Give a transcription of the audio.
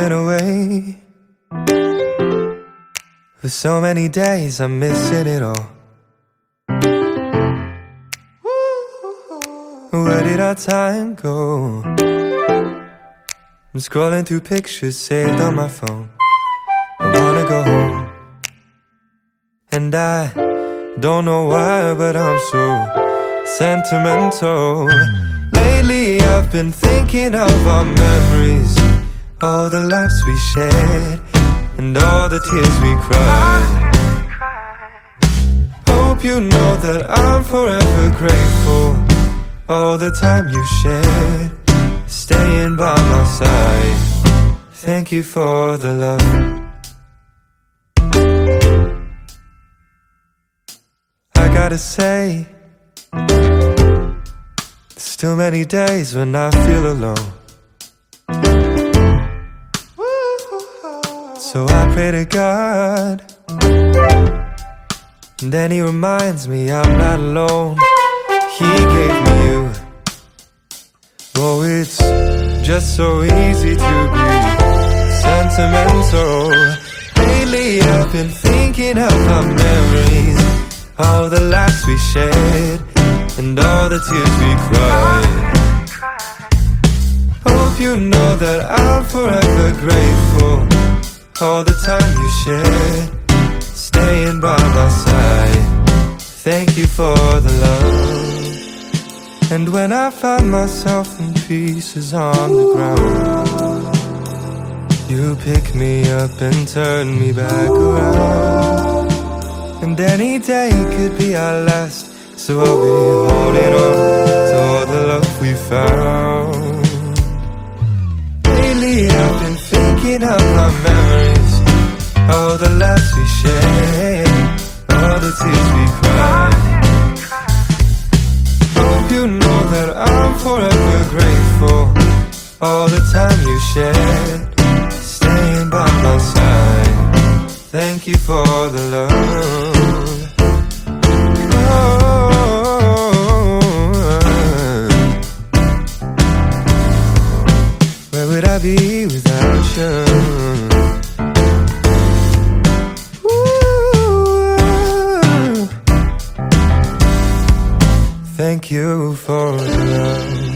been away for so many days. I'm missing it all. Where did our time go? I'm scrolling through pictures saved on my phone. I wanna go home. And I don't know why, but I'm so sentimental. Lately, I've been thinking of our memories, all the laughs we shared, and all the tears we cried. Hope you know that I'm forever grateful. All the time you shared, staying by my side. Thank you for the love. I gotta say, there's too many days when I feel alone. So I pray to God, and then He reminds me I'm not alone. He gave me you. Oh, it's just so easy to be sentimental. Lately, I've been thinking of our memories, all the laughs we shared, and all the tears we cried. Hope you know that grateful. All the time you shared, staying by my side. Thank you for the love. And when I find myself in pieces on the ground, you pick me up and turn me back around. And any day could be our last, so I'll be holding on to all the love we found. Lately, I've been thinking of all the laughs we shared, all the tears we cried. Hope you know that I'm forever grateful. All the time you shared, staying by my side. Thank you for the love. Oh, where would I be without you? Thank you for the love.